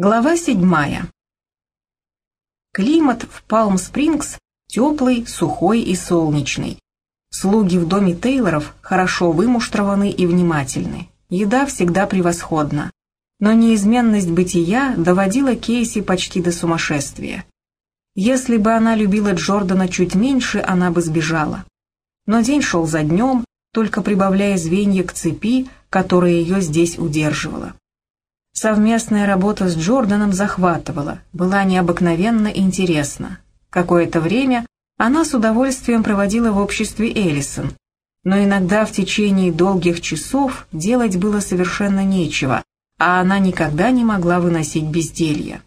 Глава седьмая. Климат в Палм-Спрингс теплый, сухой и солнечный. Слуги в доме Тейлоров хорошо вымуштрованы и внимательны. Еда всегда превосходна. Но неизменность бытия доводила Кейси почти до сумасшествия. Если бы она любила Джордана чуть меньше, она бы сбежала. Но день шел за днем, только прибавляя звенья к цепи, которая ее здесь удерживала. Совместная работа с Джорданом захватывала, была необыкновенно интересна. Какое-то время она с удовольствием проводила в обществе Эллисон, но иногда в течение долгих часов делать было совершенно нечего, а она никогда не могла выносить безделье.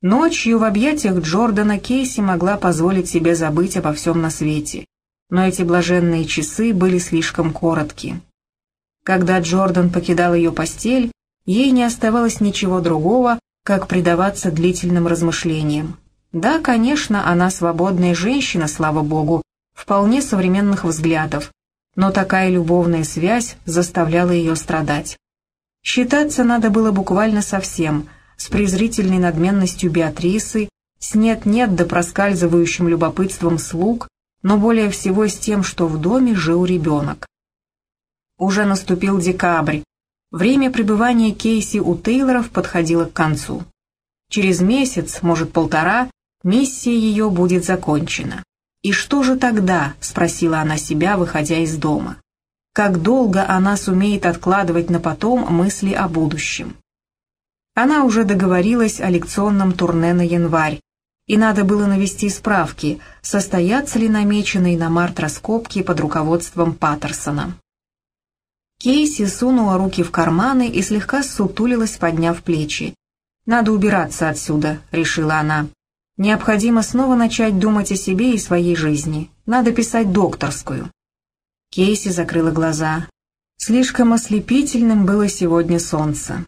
Ночью в объятиях Джордана Кейси могла позволить себе забыть обо всем на свете, но эти блаженные часы были слишком коротки. Когда Джордан покидал ее постель, ей не оставалось ничего другого, как предаваться длительным размышлениям. Да, конечно, она свободная женщина, слава богу, вполне современных взглядов, но такая любовная связь заставляла ее страдать. Считаться надо было буквально совсем, с презрительной надменностью Беатрисы, с нет-нет да проскальзывающим любопытством слуг, но более всего с тем, что в доме жил ребенок. Уже наступил декабрь, Время пребывания Кейси у Тейлоров подходило к концу. Через месяц, может полтора, миссия ее будет закончена. «И что же тогда?» — спросила она себя, выходя из дома. «Как долго она сумеет откладывать на потом мысли о будущем?» Она уже договорилась о лекционном турне на январь, и надо было навести справки, состоятся ли намеченные на март раскопки под руководством Паттерсона. Кейси сунула руки в карманы и слегка сутулилась, подняв плечи. «Надо убираться отсюда», — решила она. «Необходимо снова начать думать о себе и своей жизни. Надо писать докторскую». Кейси закрыла глаза. Слишком ослепительным было сегодня солнце.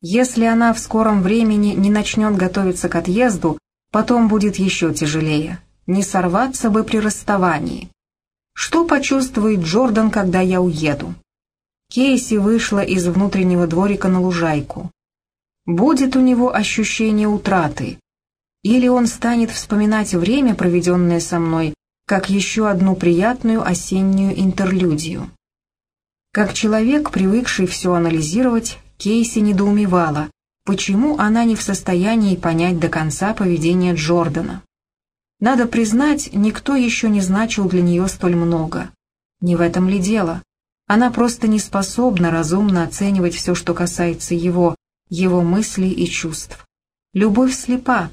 Если она в скором времени не начнет готовиться к отъезду, потом будет еще тяжелее. Не сорваться бы при расставании. Что почувствует Джордан, когда я уеду? Кейси вышла из внутреннего дворика на лужайку. Будет у него ощущение утраты? Или он станет вспоминать время, проведенное со мной, как еще одну приятную осеннюю интерлюдию? Как человек, привыкший все анализировать, Кейси недоумевала, почему она не в состоянии понять до конца поведение Джордана. Надо признать, никто еще не значил для нее столь много. Не в этом ли дело? Она просто не способна разумно оценивать все, что касается его, его мыслей и чувств. Любовь слепа.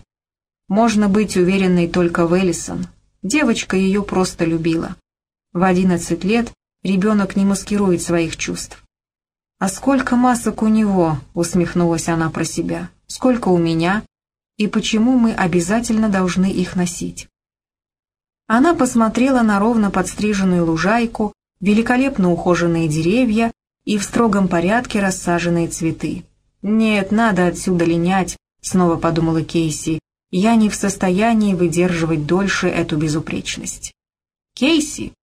Можно быть уверенной только в Эллисон. Девочка ее просто любила. В одиннадцать лет ребенок не маскирует своих чувств. «А сколько масок у него?» — усмехнулась она про себя. «Сколько у меня? И почему мы обязательно должны их носить?» Она посмотрела на ровно подстриженную лужайку, великолепно ухоженные деревья и в строгом порядке рассаженные цветы. «Нет, надо отсюда линять», — снова подумала Кейси. «Я не в состоянии выдерживать дольше эту безупречность». «Кейси!»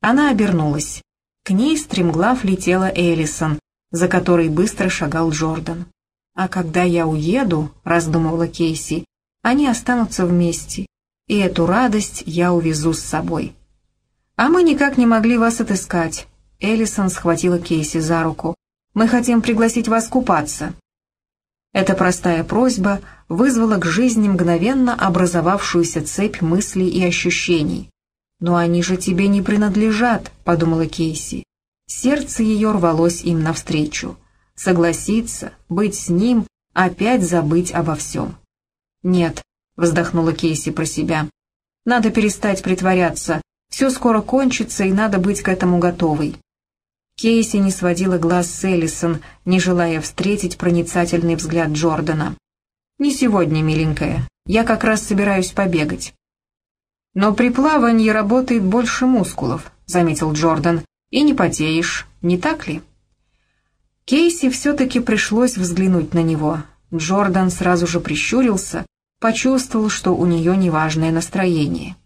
Она обернулась. К ней стремглав летела Эллисон, за которой быстро шагал Джордан. «А когда я уеду», — раздумывала Кейси, — «они останутся вместе, и эту радость я увезу с собой». «А мы никак не могли вас отыскать». Эллисон схватила Кейси за руку. «Мы хотим пригласить вас купаться». Эта простая просьба вызвала к жизни мгновенно образовавшуюся цепь мыслей и ощущений. «Но они же тебе не принадлежат», — подумала Кейси. Сердце ее рвалось им навстречу. Согласиться, быть с ним, опять забыть обо всем. «Нет», — вздохнула Кейси про себя, — «надо перестать притворяться, все скоро кончится, и надо быть к этому готовой. Кейси не сводила глаз с Эллисон, не желая встретить проницательный взгляд Джордана. «Не сегодня, миленькая. Я как раз собираюсь побегать». «Но при плавании работает больше мускулов», — заметил Джордан. «И не потеешь, не так ли?» Кейси все-таки пришлось взглянуть на него. Джордан сразу же прищурился, почувствовал, что у нее неважное настроение.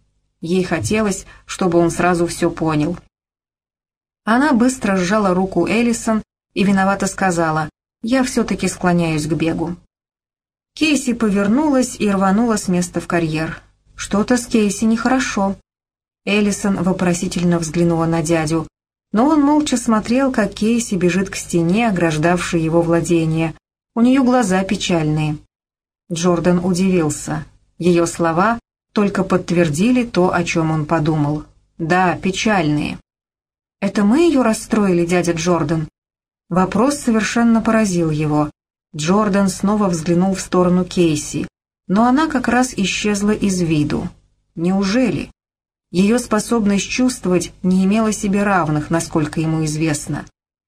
Ей хотелось, чтобы он сразу все понял. Она быстро сжала руку Эллисон и виновато сказала, «Я все-таки склоняюсь к бегу». Кейси повернулась и рванула с места в карьер. Что-то с Кейси нехорошо. Эллисон вопросительно взглянула на дядю, но он молча смотрел, как Кейси бежит к стене, ограждавшей его владение. У нее глаза печальные. Джордан удивился. Ее слова только подтвердили то, о чем он подумал. Да, печальные. «Это мы ее расстроили, дядя Джордан?» Вопрос совершенно поразил его. Джордан снова взглянул в сторону Кейси, но она как раз исчезла из виду. Неужели? Ее способность чувствовать не имела себе равных, насколько ему известно.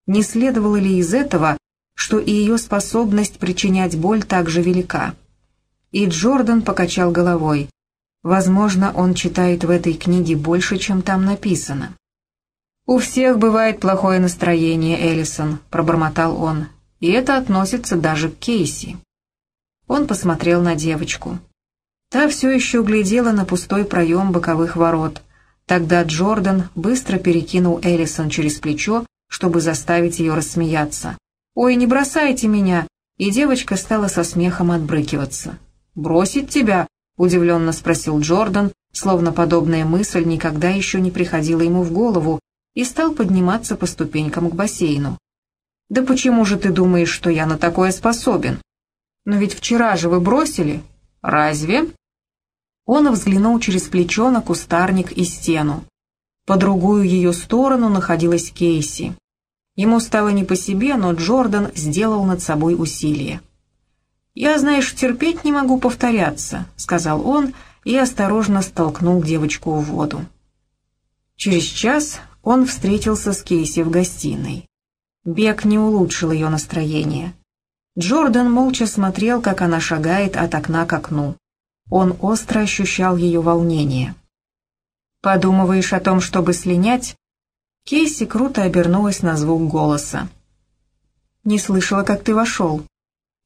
Не следовало ли из этого, что и ее способность причинять боль также велика? И Джордан покачал головой. Возможно, он читает в этой книге больше, чем там написано. «У всех бывает плохое настроение, Эллисон», — пробормотал он. «И это относится даже к Кейси». Он посмотрел на девочку. Та все еще глядела на пустой проем боковых ворот. Тогда Джордан быстро перекинул Эллисон через плечо, чтобы заставить ее рассмеяться. «Ой, не бросайте меня!» И девочка стала со смехом отбрыкиваться. «Бросить тебя?» — удивленно спросил Джордан, словно подобная мысль никогда еще не приходила ему в голову, и стал подниматься по ступенькам к бассейну. «Да почему же ты думаешь, что я на такое способен? Но ведь вчера же вы бросили. Разве?» Он взглянул через плечо на кустарник и стену. По другую ее сторону находилась Кейси. Ему стало не по себе, но Джордан сделал над собой усилие. «Я, знаешь, терпеть не могу повторяться», — сказал он и осторожно столкнул девочку в воду. Через час он встретился с Кейси в гостиной. Бег не улучшил ее настроение. Джордан молча смотрел, как она шагает от окна к окну. Он остро ощущал ее волнение. «Подумываешь о том, чтобы слинять?» Кейси круто обернулась на звук голоса. «Не слышала, как ты вошел».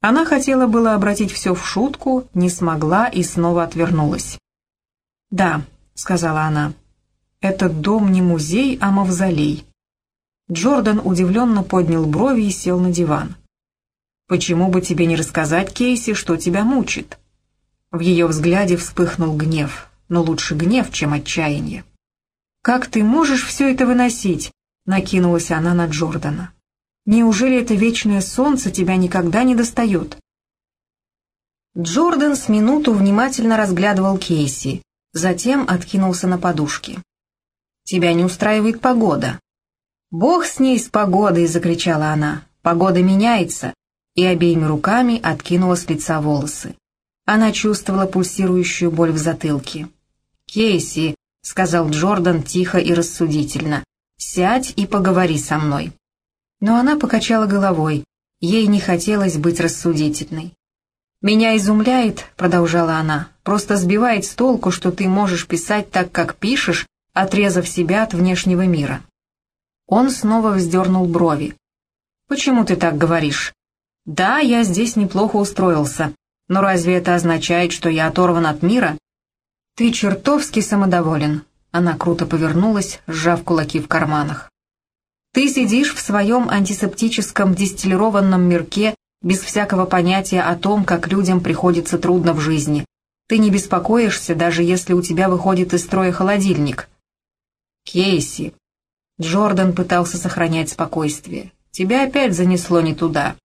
Она хотела было обратить все в шутку, не смогла и снова отвернулась. «Да», — сказала она, этот дом не музей, а мавзолей. Джордан удивленно поднял брови и сел на диван. «Почему бы тебе не рассказать Кейси, что тебя мучит?» В ее взгляде вспыхнул гнев, но лучше гнев, чем отчаяние. «Как ты можешь все это выносить?» — накинулась она на Джордана. «Неужели это вечное солнце тебя никогда не достает?» Джордан с минуту внимательно разглядывал Кейси, затем откинулся на подушки. Тебя не устраивает погода». «Бог с ней, с погодой!» — закричала она. «Погода меняется!» И обеими руками откинула с лица волосы. Она чувствовала пульсирующую боль в затылке. «Кейси», — сказал Джордан тихо и рассудительно, — «сядь и поговори со мной». Но она покачала головой, ей не хотелось быть рассудительной. «Меня изумляет», — продолжала она, — «просто сбивает с толку, что ты можешь писать так, как пишешь, отрезав себя от внешнего мира. Он снова вздернул брови. «Почему ты так говоришь?» «Да, я здесь неплохо устроился, но разве это означает, что я оторван от мира?» «Ты чертовски самодоволен», — она круто повернулась, сжав кулаки в карманах. «Ты сидишь в своем антисептическом дистиллированном мирке без всякого понятия о том, как людям приходится трудно в жизни. Ты не беспокоишься, даже если у тебя выходит из строя холодильник. «Кейси!» Джордан пытался сохранять спокойствие. «Тебя опять занесло не туда».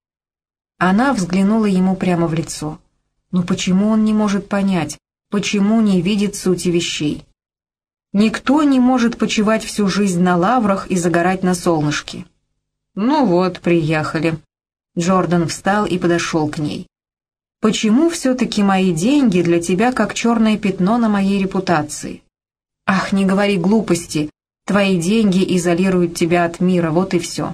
Она взглянула ему прямо в лицо. Но почему он не может понять, почему не видит сути вещей? Никто не может почивать всю жизнь на лаврах и загорать на солнышке. «Ну вот, приехали». Джордан встал и подошел к ней. «Почему все-таки мои деньги для тебя как черное пятно на моей репутации? «Ах, не говори глупости. Твои деньги изолируют тебя от мира, вот и все».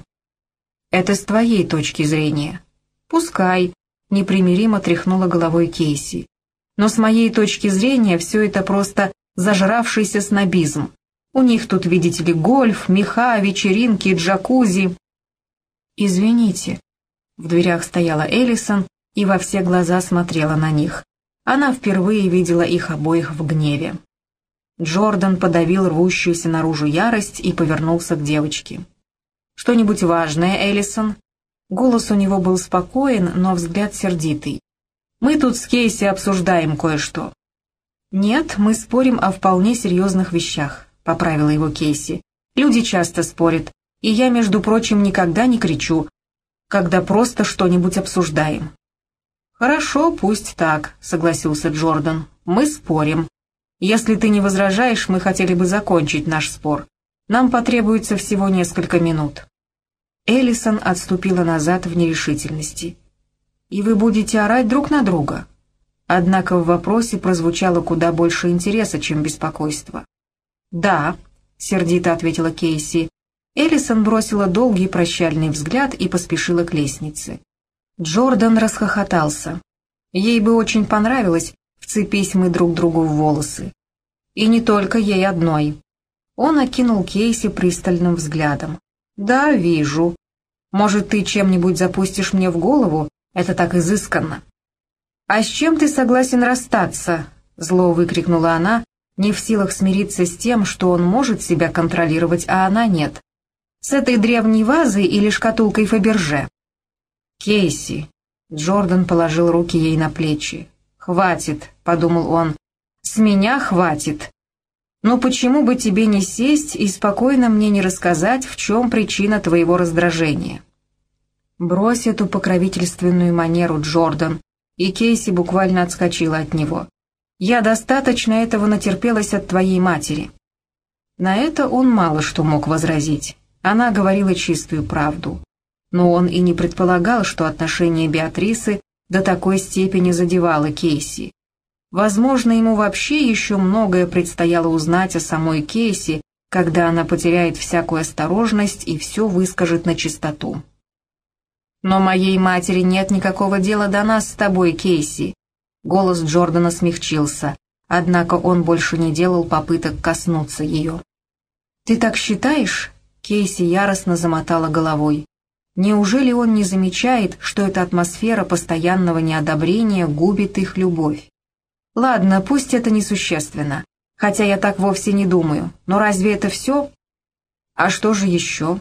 «Это с твоей точки зрения». «Пускай», — непримиримо тряхнула головой Кейси. «Но с моей точки зрения все это просто зажравшийся снобизм. У них тут, видите ли, гольф, меха, вечеринки, джакузи». «Извините». В дверях стояла Эллисон и во все глаза смотрела на них. Она впервые видела их обоих в гневе. Джордан подавил рвущуюся наружу ярость и повернулся к девочке. «Что-нибудь важное, Эллисон?» Голос у него был спокоен, но взгляд сердитый. Мы тут с Кейси обсуждаем кое-что». «Нет, мы спорим о вполне серьезных вещах», — поправила его Кейси. «Люди часто спорят, и я, между прочим, никогда не кричу, когда просто что-нибудь обсуждаем». «Хорошо, пусть так», — согласился Джордан. «Мы спорим. Если ты не возражаешь, мы хотели бы закончить наш спор. Нам потребуется всего несколько минут». Эллисон отступила назад в нерешительности. «И вы будете орать друг на друга?» Однако в вопросе прозвучало куда больше интереса, чем беспокойства. «Да», — сердито ответила Кейси. Эллисон бросила долгий прощальный взгляд и поспешила к лестнице. Джордан расхохотался. Ей бы очень понравилось, вцепись мы друг другу в волосы. И не только ей одной. Он окинул Кейси пристальным взглядом. «Да, вижу. Может, ты чем-нибудь запустишь мне в голову? Это так изысканно». «А с чем ты согласен расстаться?» — зло выкрикнула она, не в силах смириться с тем, что он может себя контролировать, а она нет. «С этой древней вазой или шкатулкой Фаберже?» «Кейси!» — Джордан положил руки ей на плечи. «Хватит», — подумал он, — «с меня хватит. Но почему бы тебе не сесть и спокойно мне не рассказать, в чем причина твоего раздражения?» «Брось эту покровительственную манеру, Джордан», и Кейси буквально отскочила от него. «Я достаточно этого натерпелась от твоей матери». На это он мало что мог возразить. Она говорила чистую правду. Но он и не предполагал, что отношение Беатрисы до такой степени задевало Кейси. Возможно, ему вообще еще многое предстояло узнать о самой Кейси, когда она потеряет всякую осторожность и все выскажет на чистоту. «Но моей матери нет никакого дела до нас с тобой, Кейси». Голос Джордана смягчился, однако он больше не делал попыток коснуться ее. «Ты так считаешь?» Кейси яростно замотала головой. Неужели он не замечает, что эта атмосфера постоянного неодобрения губит их любовь? Ладно, пусть это несущественно, хотя я так вовсе не думаю, но разве это все? А что же еще?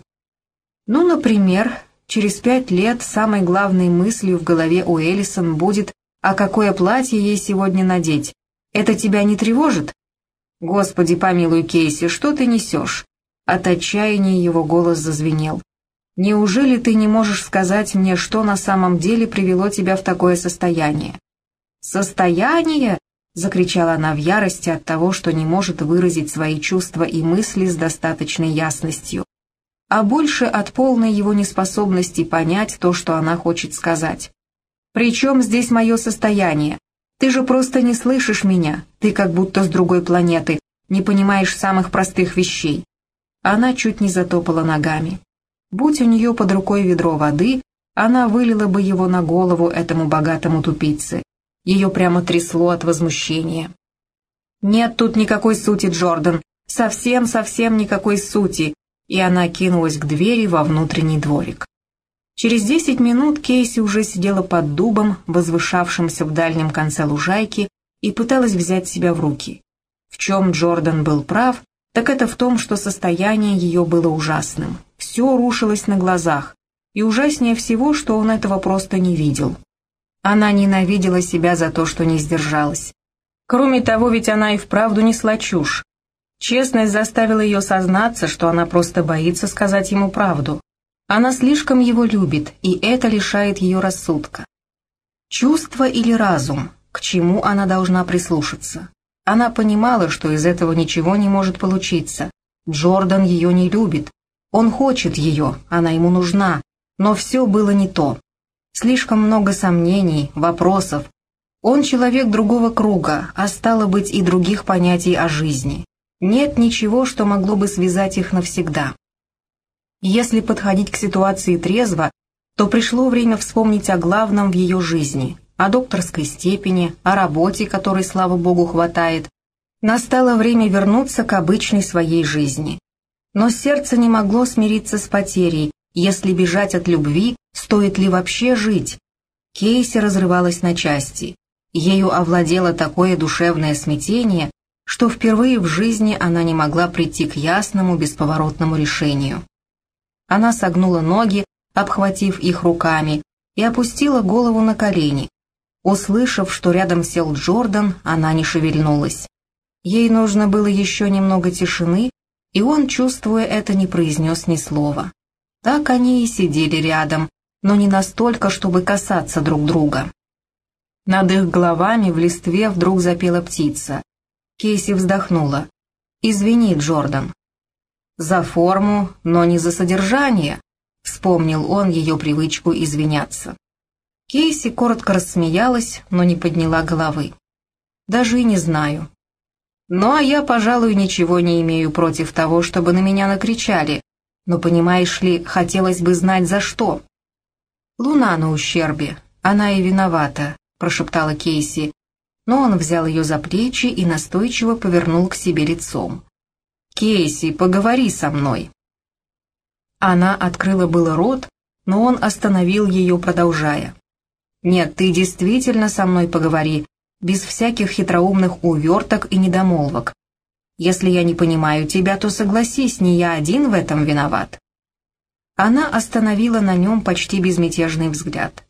Ну, например, Через пять лет самой главной мыслью в голове у Эллисон будет «А какое платье ей сегодня надеть? Это тебя не тревожит?» «Господи, помилуй, Кейси, что ты несешь?» От отчаяния его голос зазвенел. «Неужели ты не можешь сказать мне, что на самом деле привело тебя в такое состояние?» «Состояние?» — закричала она в ярости от того, что не может выразить свои чувства и мысли с достаточной ясностью а больше от полной его неспособности понять то, что она хочет сказать. «Причем здесь мое состояние? Ты же просто не слышишь меня, ты как будто с другой планеты, не понимаешь самых простых вещей». Она чуть не затопала ногами. Будь у нее под рукой ведро воды, она вылила бы его на голову этому богатому тупице. Ее прямо трясло от возмущения. «Нет тут никакой сути, Джордан, совсем-совсем никакой сути и она кинулась к двери во внутренний дворик. Через десять минут Кейси уже сидела под дубом, возвышавшимся в дальнем конце лужайки, и пыталась взять себя в руки. В чем Джордан был прав, так это в том, что состояние ее было ужасным. Все рушилось на глазах, и ужаснее всего, что он этого просто не видел. Она ненавидела себя за то, что не сдержалась. Кроме того, ведь она и вправду несла чушь. Честность заставила ее сознаться, что она просто боится сказать ему правду. Она слишком его любит, и это лишает ее рассудка. Чувство или разум, к чему она должна прислушаться? Она понимала, что из этого ничего не может получиться. Джордан ее не любит. Он хочет ее, она ему нужна. Но все было не то. Слишком много сомнений, вопросов. Он человек другого круга, а стало быть и других понятий о жизни. Нет ничего, что могло бы связать их навсегда. Если подходить к ситуации трезво, то пришло время вспомнить о главном в ее жизни, о докторской степени, о работе, которой, слава богу, хватает. Настало время вернуться к обычной своей жизни. Но сердце не могло смириться с потерей, если бежать от любви, стоит ли вообще жить? Кейси разрывалась на части. Ею овладело такое душевное смятение, что впервые в жизни она не могла прийти к ясному бесповоротному решению. Она согнула ноги, обхватив их руками, и опустила голову на колени. Услышав, что рядом сел Джордан, она не шевельнулась. Ей нужно было еще немного тишины, и он, чувствуя это, не произнес ни слова. Так они и сидели рядом, но не настолько, чтобы касаться друг друга. Над их головами в листве вдруг запела птица. Кейси вздохнула. «Извини, Джордан». «За форму, но не за содержание», — вспомнил он ее привычку извиняться. Кейси коротко рассмеялась, но не подняла головы. «Даже и не знаю». «Ну, а я, пожалуй, ничего не имею против того, чтобы на меня накричали. Но, понимаешь ли, хотелось бы знать, за что». «Луна на ущербе. Она и виновата», — прошептала Кейси, но он взял ее за плечи и настойчиво повернул к себе лицом. «Кейси, поговори со мной». Она открыла было рот, но он остановил ее, продолжая. «Нет, ты действительно со мной поговори, без всяких хитроумных уверток и недомолвок. Если я не понимаю тебя, то согласись, не я один в этом виноват». Она остановила на нем почти безмятежный взгляд.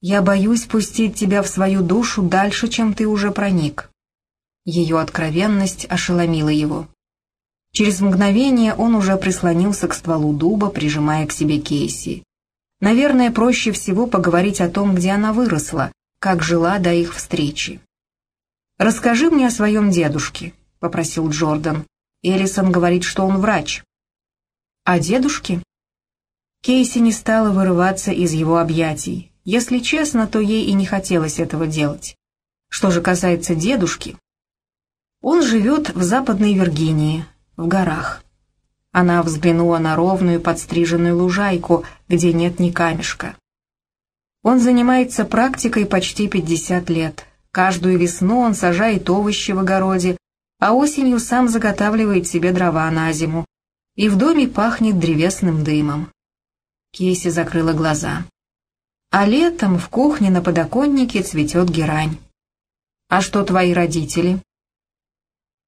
Я боюсь пустить тебя в свою душу дальше, чем ты уже проник». Ее откровенность ошеломила его. Через мгновение он уже прислонился к стволу дуба, прижимая к себе Кейси. Наверное, проще всего поговорить о том, где она выросла, как жила до их встречи. «Расскажи мне о своем дедушке», — попросил Джордан. Элисон говорит, что он врач. «О дедушке?» Кейси не стала вырываться из его объятий. Если честно, то ей и не хотелось этого делать. Что же касается дедушки, он живет в Западной Виргинии, в горах. Она взглянула на ровную подстриженную лужайку, где нет ни камешка. Он занимается практикой почти 50 лет. Каждую весну он сажает овощи в огороде, а осенью сам заготавливает себе дрова на зиму. И в доме пахнет древесным дымом. Кейси закрыла глаза а летом в кухне на подоконнике цветет герань. «А что твои родители?»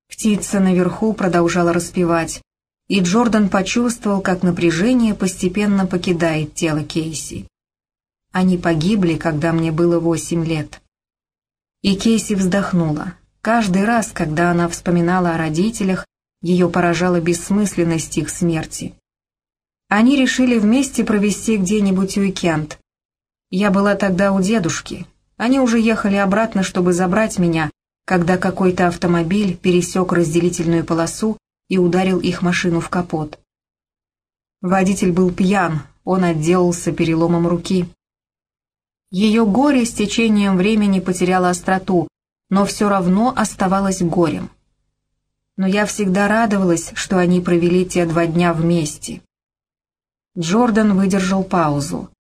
Птица наверху продолжала распевать, и Джордан почувствовал, как напряжение постепенно покидает тело Кейси. Они погибли, когда мне было восемь лет. И Кейси вздохнула. Каждый раз, когда она вспоминала о родителях, ее поражала бессмысленность их смерти. Они решили вместе провести где-нибудь уикенд, я была тогда у дедушки. Они уже ехали обратно, чтобы забрать меня, когда какой-то автомобиль пересек разделительную полосу и ударил их машину в капот. Водитель был пьян, он отделался переломом руки. Ее горе с течением времени потеряло остроту, но все равно оставалось горем. Но я всегда радовалась, что они провели те два дня вместе. Джордан выдержал паузу.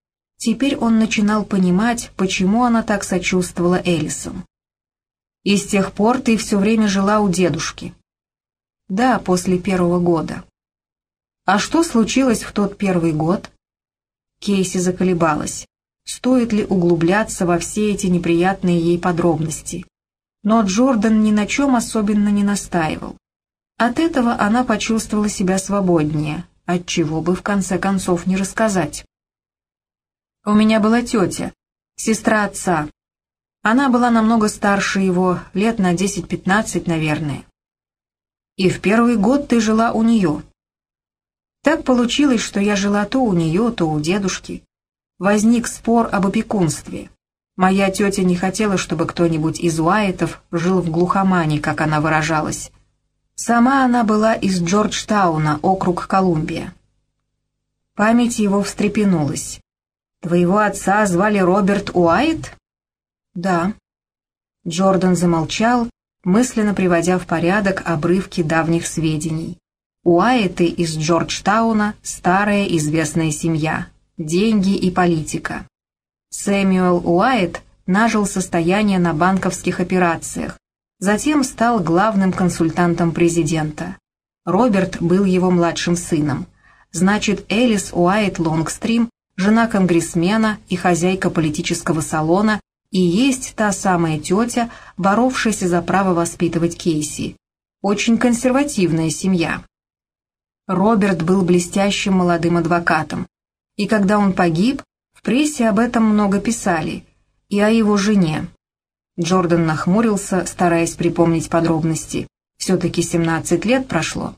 Теперь он начинал понимать, почему она так сочувствовала Элисон. «И с тех пор ты все время жила у дедушки?» «Да, после первого года». «А что случилось в тот первый год?» Кейси заколебалась. Стоит ли углубляться во все эти неприятные ей подробности? Но Джордан ни на чем особенно не настаивал. От этого она почувствовала себя свободнее, отчего бы в конце концов не рассказать. У меня была тетя, сестра отца. Она была намного старше его, лет на 10-15, наверное. И в первый год ты жила у нее. Так получилось, что я жила то у нее, то у дедушки. Возник спор об опекунстве. Моя тетя не хотела, чтобы кто-нибудь из Уайтов жил в глухомане, как она выражалась. Сама она была из Джорджтауна, округ Колумбия. Память его встрепенулась. «Твоего отца звали Роберт Уайт?» «Да». Джордан замолчал, мысленно приводя в порядок обрывки давних сведений. Уайты из Джорджтауна – старая известная семья, деньги и политика. Сэмюэл Уайт нажил состояние на банковских операциях, затем стал главным консультантом президента. Роберт был его младшим сыном. Значит, Элис Уайт Лонгстрим жена конгрессмена и хозяйка политического салона, и есть та самая тетя, боровшаяся за право воспитывать Кейси. Очень консервативная семья. Роберт был блестящим молодым адвокатом, и когда он погиб, в прессе об этом много писали. и о его жене. Джордан нахмурился, стараясь припомнить подробности. Все-таки 17 лет прошло.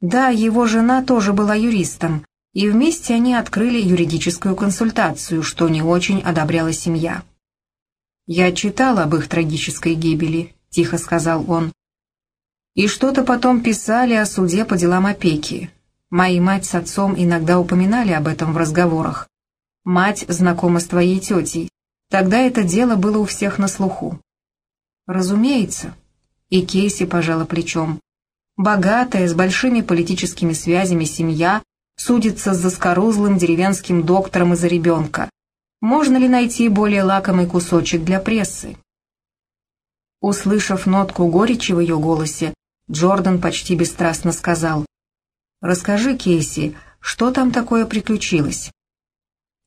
Да, его жена тоже была юристом, и вместе они открыли юридическую консультацию, что не очень одобряла семья. «Я читал об их трагической гибели», — тихо сказал он. «И что-то потом писали о суде по делам опеки. Мои мать с отцом иногда упоминали об этом в разговорах. Мать знакома с твоей тетей. Тогда это дело было у всех на слуху». «Разумеется». И Кейси пожала плечом. Богатая, с большими политическими связями семья судится с заскорузлым деревенским доктором из-за ребенка. Можно ли найти более лакомый кусочек для прессы? Услышав нотку горечи в ее голосе, Джордан почти бесстрастно сказал, «Расскажи, Кейси, что там такое приключилось?»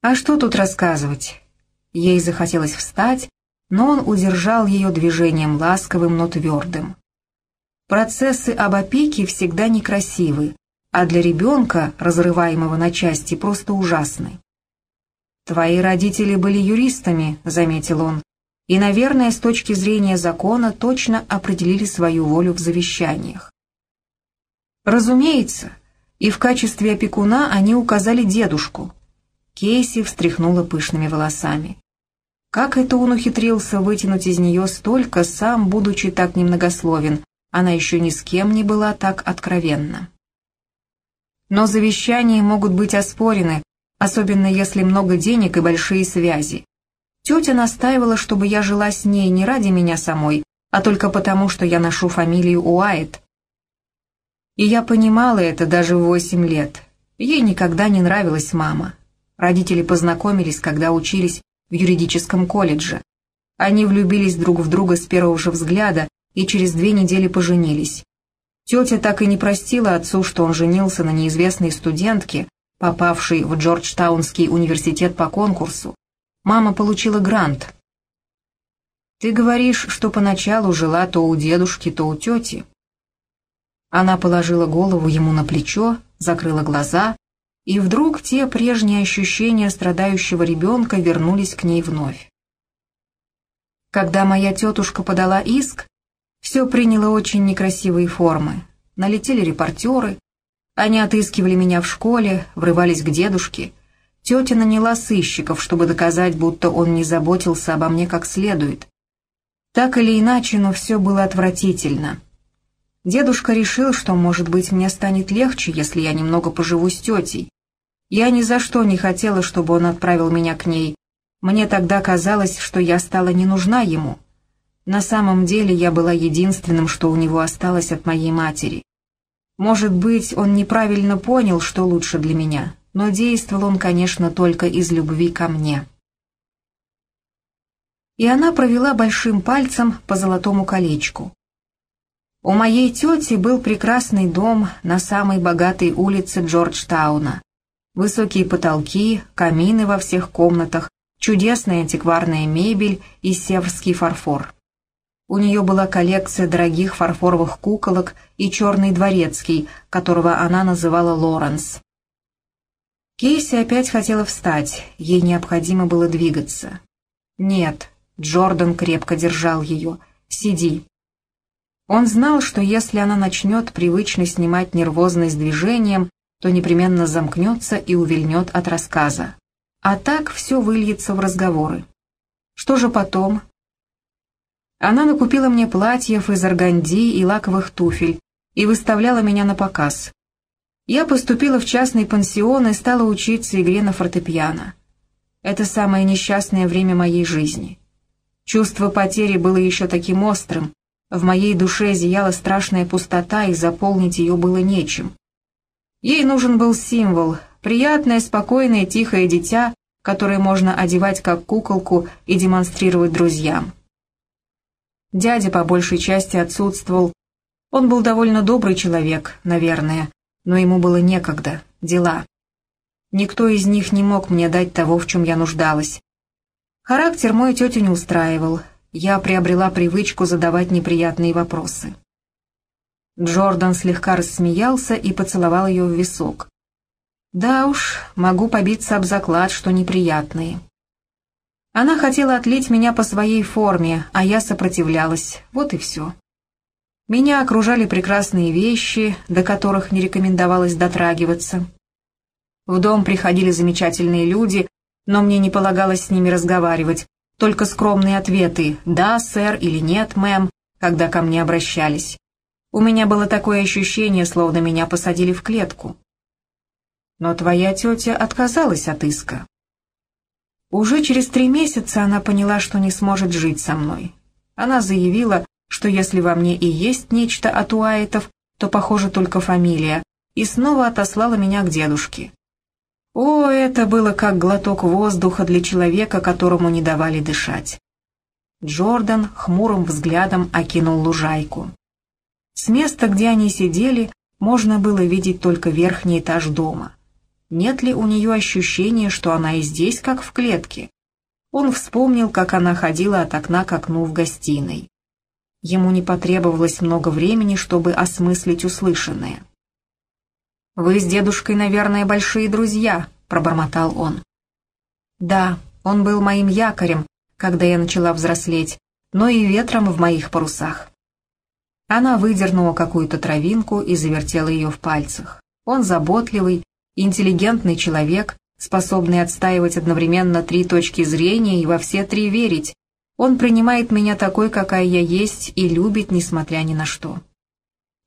«А что тут рассказывать?» Ей захотелось встать, но он удержал ее движением ласковым, но твердым. Процессы об опеке всегда некрасивы, а для ребенка, разрываемого на части, просто ужасны. «Твои родители были юристами», — заметил он, «и, наверное, с точки зрения закона точно определили свою волю в завещаниях». «Разумеется, и в качестве опекуна они указали дедушку». Кейси встряхнула пышными волосами. Как это он ухитрился вытянуть из нее столько, сам, будучи так немногословен, она еще ни с кем не была так откровенна. Но завещания могут быть оспорены, особенно если много денег и большие связи. Тетя настаивала, чтобы я жила с ней не ради меня самой, а только потому, что я ношу фамилию Уайт. И я понимала это даже в восемь лет. Ей никогда не нравилась мама. Родители познакомились, когда учились в юридическом колледже. Они влюбились друг в друга с первого же взгляда и через две недели поженились. Тетя так и не простила отцу, что он женился на неизвестной студентке, попавшей в Джорджтаунский университет по конкурсу. Мама получила грант. «Ты говоришь, что поначалу жила то у дедушки, то у тети». Она положила голову ему на плечо, закрыла глаза, и вдруг те прежние ощущения страдающего ребенка вернулись к ней вновь. Когда моя тетушка подала иск, все приняло очень некрасивые формы. Налетели репортеры. Они отыскивали меня в школе, врывались к дедушке. Тетя наняла сыщиков, чтобы доказать, будто он не заботился обо мне как следует. Так или иначе, но все было отвратительно. Дедушка решил, что, может быть, мне станет легче, если я немного поживу с тетей. Я ни за что не хотела, чтобы он отправил меня к ней. Мне тогда казалось, что я стала не нужна ему. На самом деле я была единственным, что у него осталось от моей матери. Может быть, он неправильно понял, что лучше для меня, но действовал он, конечно, только из любви ко мне. И она провела большим пальцем по золотому колечку. У моей тети был прекрасный дом на самой богатой улице Джорджтауна. Высокие потолки, камины во всех комнатах, чудесная антикварная мебель и северский фарфор. У нее была коллекция дорогих фарфоровых куколок и черный дворецкий, которого она называла Лоренс. Кейси опять хотела встать, ей необходимо было двигаться. «Нет», — Джордан крепко держал ее, — «сиди». Он знал, что если она начнет привычно снимать нервозность движением, то непременно замкнется и увильнет от рассказа. А так все выльется в разговоры. Что же потом? Она накупила мне платьев из органди и лаковых туфель и выставляла меня на показ. Я поступила в частный пансион и стала учиться игре на фортепиано. Это самое несчастное время моей жизни. Чувство потери было еще таким острым, в моей душе зияла страшная пустота, и заполнить ее было нечем. Ей нужен был символ, приятное, спокойное, тихое дитя, которое можно одевать как куколку и демонстрировать друзьям. Дядя по большей части отсутствовал. Он был довольно добрый человек, наверное, но ему было некогда, дела. Никто из них не мог мне дать того, в чем я нуждалась. Характер мой тетю не устраивал. Я приобрела привычку задавать неприятные вопросы. Джордан слегка рассмеялся и поцеловал ее в висок. «Да уж, могу побиться об заклад, что неприятные». Она хотела отлить меня по своей форме, а я сопротивлялась. Вот и все. Меня окружали прекрасные вещи, до которых не рекомендовалось дотрагиваться. В дом приходили замечательные люди, но мне не полагалось с ними разговаривать, только скромные ответы «да, сэр» или «нет, мэм», когда ко мне обращались. У меня было такое ощущение, словно меня посадили в клетку. Но твоя тетя отказалась от иска. Уже через три месяца она поняла, что не сможет жить со мной. Она заявила, что если во мне и есть нечто от Уайтов, то, похоже, только фамилия, и снова отослала меня к дедушке. О, это было как глоток воздуха для человека, которому не давали дышать. Джордан хмурым взглядом окинул лужайку. С места, где они сидели, можно было видеть только верхний этаж дома. Нет ли у нее ощущения, что она и здесь, как в клетке? Он вспомнил, как она ходила от окна к окну в гостиной. Ему не потребовалось много времени, чтобы осмыслить услышанное. «Вы с дедушкой, наверное, большие друзья», — пробормотал он. «Да, он был моим якорем, когда я начала взрослеть, но и ветром в моих парусах». Она выдернула какую-то травинку и завертела ее в пальцах. Он заботливый, интеллигентный человек, способный отстаивать одновременно три точки зрения и во все три верить. Он принимает меня такой, какая я есть, и любит, несмотря ни на что.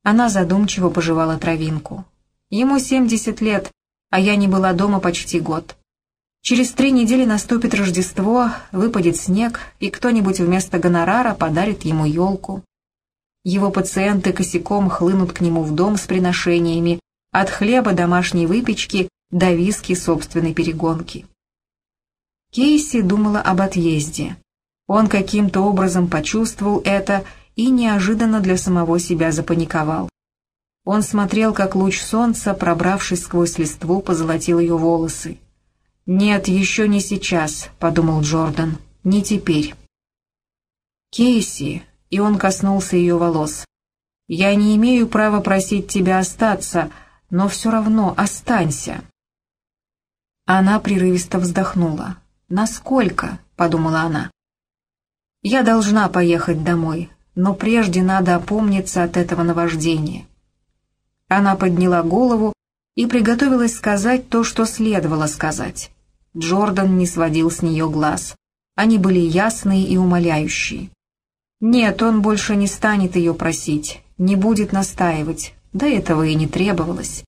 Она задумчиво пожевала травинку. Ему 70 лет, а я не была дома почти год. Через три недели наступит Рождество, выпадет снег, и кто-нибудь вместо гонорара подарит ему елку. Его пациенты косяком хлынут к нему в дом с приношениями, от хлеба домашней выпечки до виски собственной перегонки. Кейси думала об отъезде. Он каким-то образом почувствовал это и неожиданно для самого себя запаниковал. Он смотрел, как луч солнца, пробравшись сквозь листву, позолотил ее волосы. «Нет, еще не сейчас», — подумал Джордан, — «не теперь». «Кейси», — и он коснулся ее волос, — «я не имею права просить тебя остаться», — но все равно останься». Она прерывисто вздохнула. «Насколько?» — подумала она. «Я должна поехать домой, но прежде надо опомниться от этого наваждения». Она подняла голову и приготовилась сказать то, что следовало сказать. Джордан не сводил с нее глаз. Они были ясные и умоляющие. Нет, он больше не станет ее просить, не будет настаивать, да этого и не требовалось.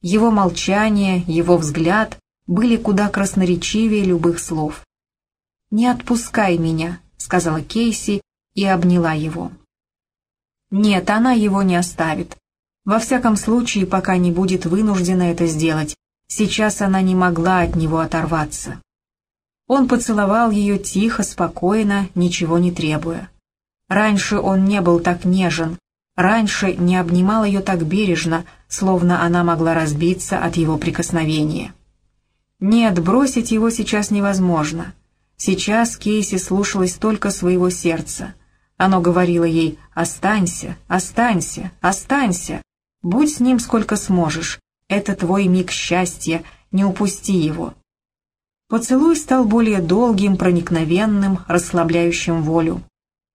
Его молчание, его взгляд были куда красноречивее любых слов. «Не отпускай меня», — сказала Кейси и обняла его. Нет, она его не оставит. Во всяком случае, пока не будет вынуждена это сделать. Сейчас она не могла от него оторваться. Он поцеловал ее тихо, спокойно, ничего не требуя. Раньше он не был так нежен, раньше не обнимал ее так бережно, словно она могла разбиться от его прикосновения. Нет, бросить его сейчас невозможно. Сейчас Кейси слушалась только своего сердца. Оно говорило ей «Останься, останься, останься, будь с ним сколько сможешь, это твой миг счастья, не упусти его». Поцелуй стал более долгим, проникновенным, расслабляющим волю.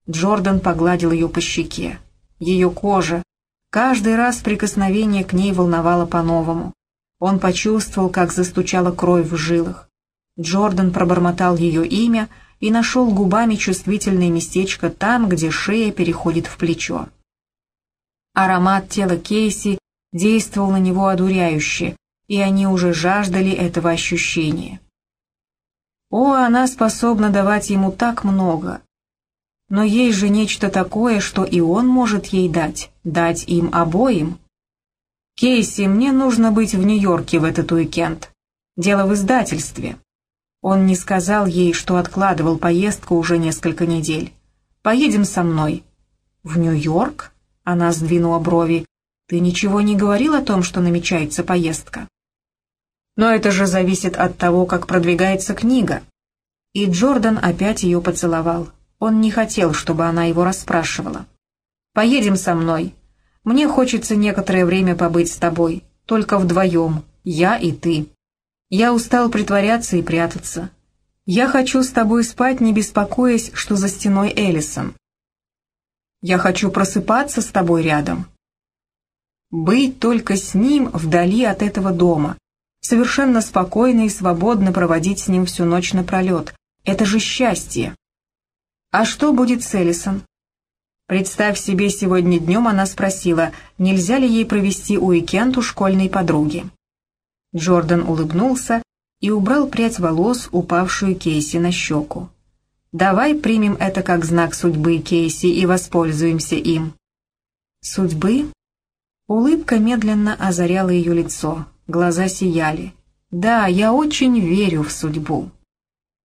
Джордан погладил ее по щеке ее кожа. Каждый раз прикосновение к ней волновало по-новому. Он почувствовал, как застучала кровь в жилах. Джордан пробормотал ее имя и нашел губами чувствительное местечко там, где шея переходит в плечо. Аромат тела Кейси действовал на него одуряюще, и они уже жаждали этого ощущения. О, она способна давать ему так много, но есть же нечто такое, что и он может ей дать, дать им обоим. «Кейси, мне нужно быть в Нью-Йорке в этот уикенд. Дело в издательстве». Он не сказал ей, что откладывал поездку уже несколько недель. «Поедем со мной». «В Нью-Йорк?» Она сдвинула брови. «Ты ничего не говорил о том, что намечается поездка?» «Но это же зависит от того, как продвигается книга». И Джордан опять ее поцеловал. Он не хотел, чтобы она его расспрашивала. «Поедем со мной. Мне хочется некоторое время побыть с тобой, только вдвоем, я и ты. Я устал притворяться и прятаться. Я хочу с тобой спать, не беспокоясь, что за стеной Эллисон. Я хочу просыпаться с тобой рядом. Быть только с ним вдали от этого дома, совершенно спокойно и свободно проводить с ним всю ночь напролет. Это же счастье. А что будет с Эллисон? Представь себе, сегодня днем она спросила, нельзя ли ей провести уикенд у школьной подруги. Джордан улыбнулся и убрал прядь волос, упавшую Кейси на щеку. «Давай примем это как знак судьбы, Кейси, и воспользуемся им». «Судьбы?» Улыбка медленно озаряла ее лицо, глаза сияли. «Да, я очень верю в судьбу».